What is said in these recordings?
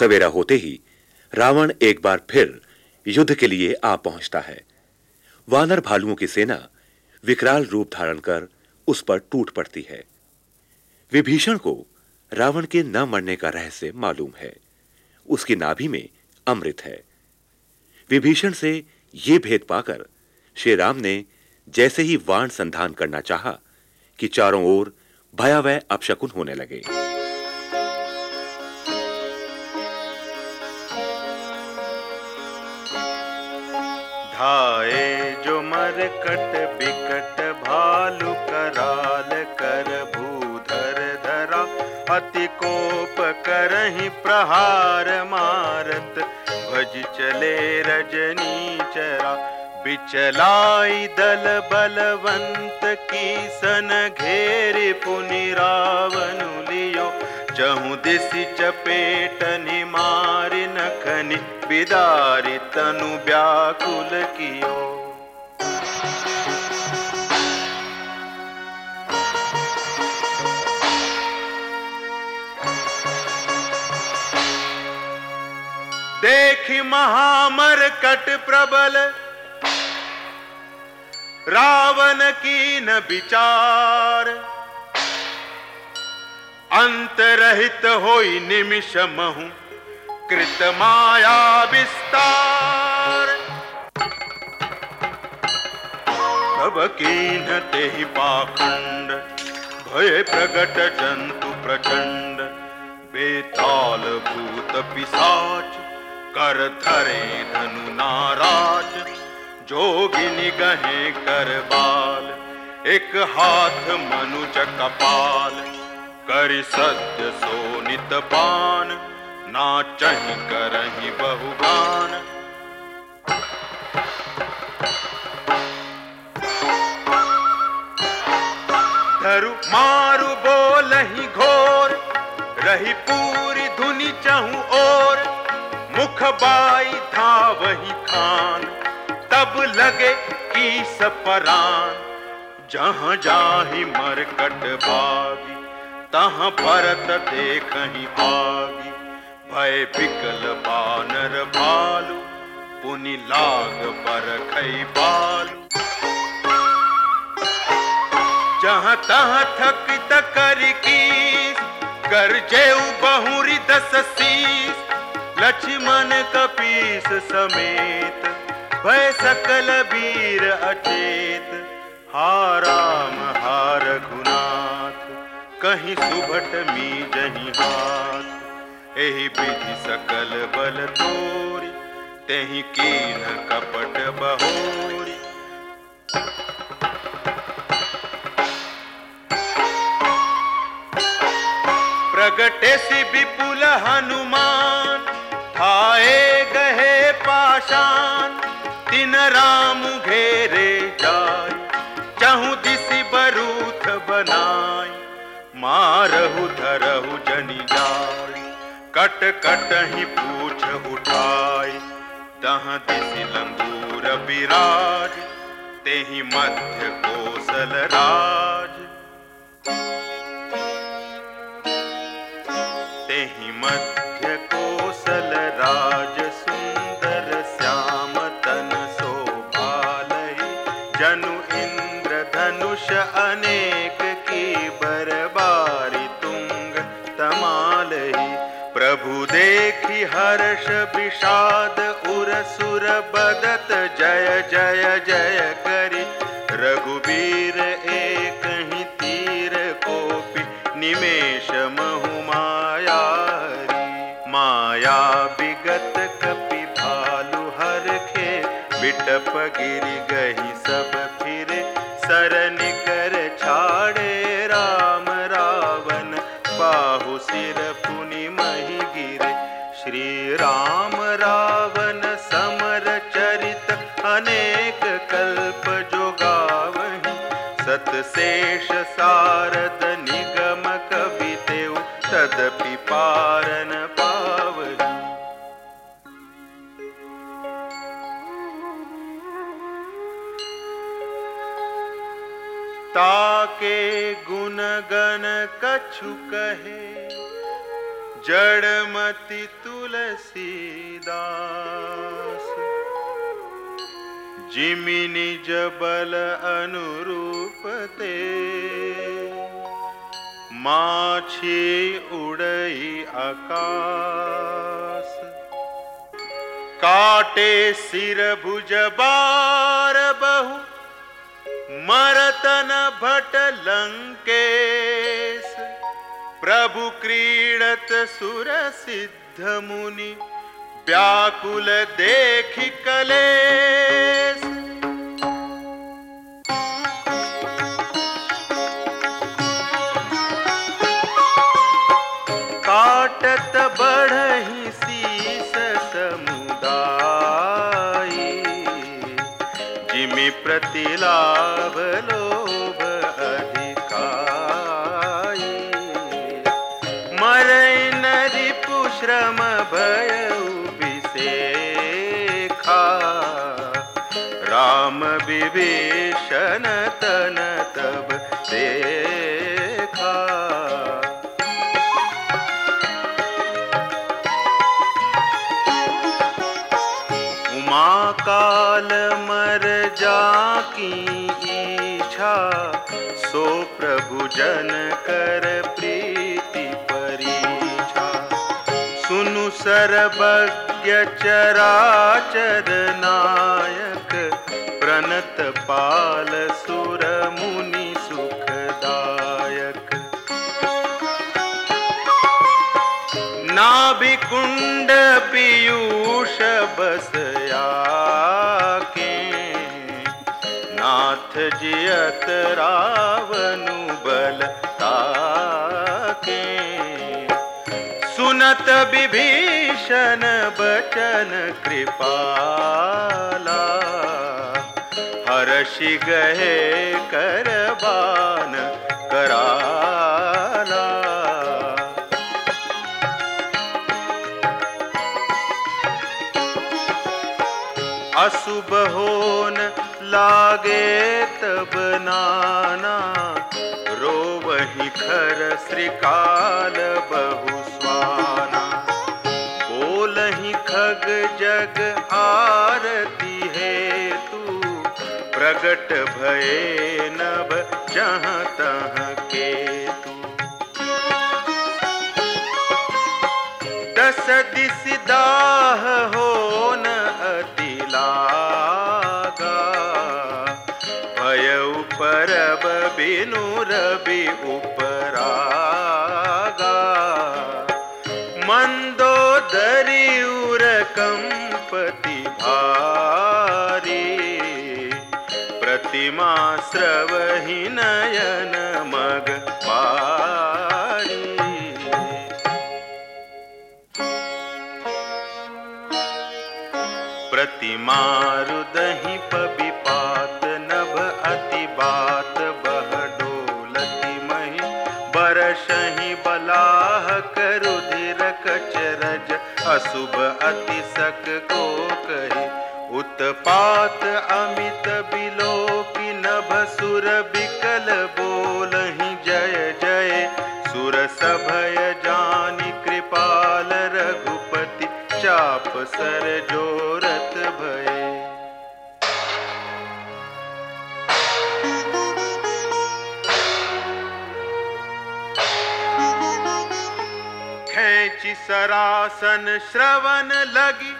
सवेरा होते ही रावण एक बार फिर युद्ध के लिए आ पहुँचता है। वानर भालुओं की सेना विकराल रूप धारण कर उस पर टूट पड़ती है। विभीषण को रावण के न मरने का रहस्य मालूम है। उसकी नाभि में अमृत है। विभीषण से यह भेद पाकर श्री राम ने जैसे ही वाण संधान करना चाहा कि चारों ओर भयावह अपशकुन होने लगे। धाए जो मर कट बिकट भालू कराल कर भूधर धरा। अति कोप करही प्रहार मारत, भज चले रजनी चरा। बिचलाई दल बलवंत की सन घेर पुनि रावण लियो। चहु दिशि चपेट मारि नखनि बिदारी तनु व्याकुल कियो। देखी महामर कट प्रबल, रावण की न विचार। अंत रहित होई निमिष महु, कृत माया विस्तार। तब कीन ते पाखंड, भय प्रगट जंतु प्रचंड, बेताल भूत पिसाच, कर धरे धनु नाराज़। जोगिनी गहे कर बाल, एक हाथ मनुज कपाल। करि सत्य सोनित पान ना चही करही बहुगान। धरु मारु बोलही घोर, रही पूरी धुनि चहु और मुख बाई था वही खान, तब लगे की सपरान जहाँ जाहि मरकट बागी तहां भरत देखहि आगी भय बिकल बानर भालू, पुनि लाग पर खई बालू। जहाँ तहां थक तकर कर जेऊ बहुरी दस शीस लक्ष्मण कपीस समेत, भय सकल वीर अचेत हा हा रघुनाथ कहीं सुभट मी जही हाथ। एही विधि सकल बल तोरी, तेहि कीन कपट बहोरी। प्रगटे सी विपुल हनुमान, थाए गहे पाषाण। तिन राम घेरे जाय चहु दिशि बरूथ बनाय मारहु धरहु जनी जाय। कट कट ही पूछ उठाय। दह दिशि लंगूर विराज तेहि मध्य कोसल राज। तेहि मध्य कोसल राज, सुंदर श्याम तन शोभालहि जनु इंद्र धनुष अनेक की बरबारी देखी हर्ष विषाद उर सुर बदत, जय जय जय करि रघुबीर एक ही तीर कोपि, निमेश महु माया हरि। माया विगत कपि भालु हर खे बिटप गिरि गही सब फिर सरन कर छाड़े राम रावण बाहु सिर शेष सारद निगम कवि देव, तदपि पारन पावही ताके गुण गण कछु कहे, जड़मति तुलसीदास। जिमिनि जबल अनुरूप ते माछी उड़ई आकाश। काटे सिर भुज बार बहु। मरतन भट लंकेश। प्रभु क्रीडत सुर सिद्ध मुनि। व्याकुल देख कले काटत बढ़ही राम विभीषण तन तब देखा। उमा काल मर जाकी इच्छा सो प्रभु जन कर प्रीति परीक्षा। सुनु सर्वज्ञ चराचर नायक प्रणत पाल सुर मुनि सुखदायक। नाभिकुंड पीयूष बसया के नाथ जियत रावनु बल ताके। सुनत विभीषण बचन कृपाला हर्षि गहे करबान कराला अशुभ होन लागे तब नाना रो वही खर श्रीकाल बहु स्वाना। बोलही खग जग आरती प्रगट भये नभ स्रवहि नयन मग पारी। प्रतिमारुदहि पबिपात नभ अति बात बह डोलति मही। बरसहि बलाह करुधिर अशुभ अति सक को कही। उत्पात अमित खेची सरासन श्रवण लगी।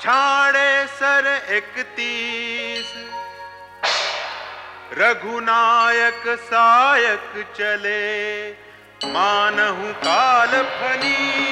छाड़े सर इकतीस। रघुनायक सायक चले। मानहु काल फनीस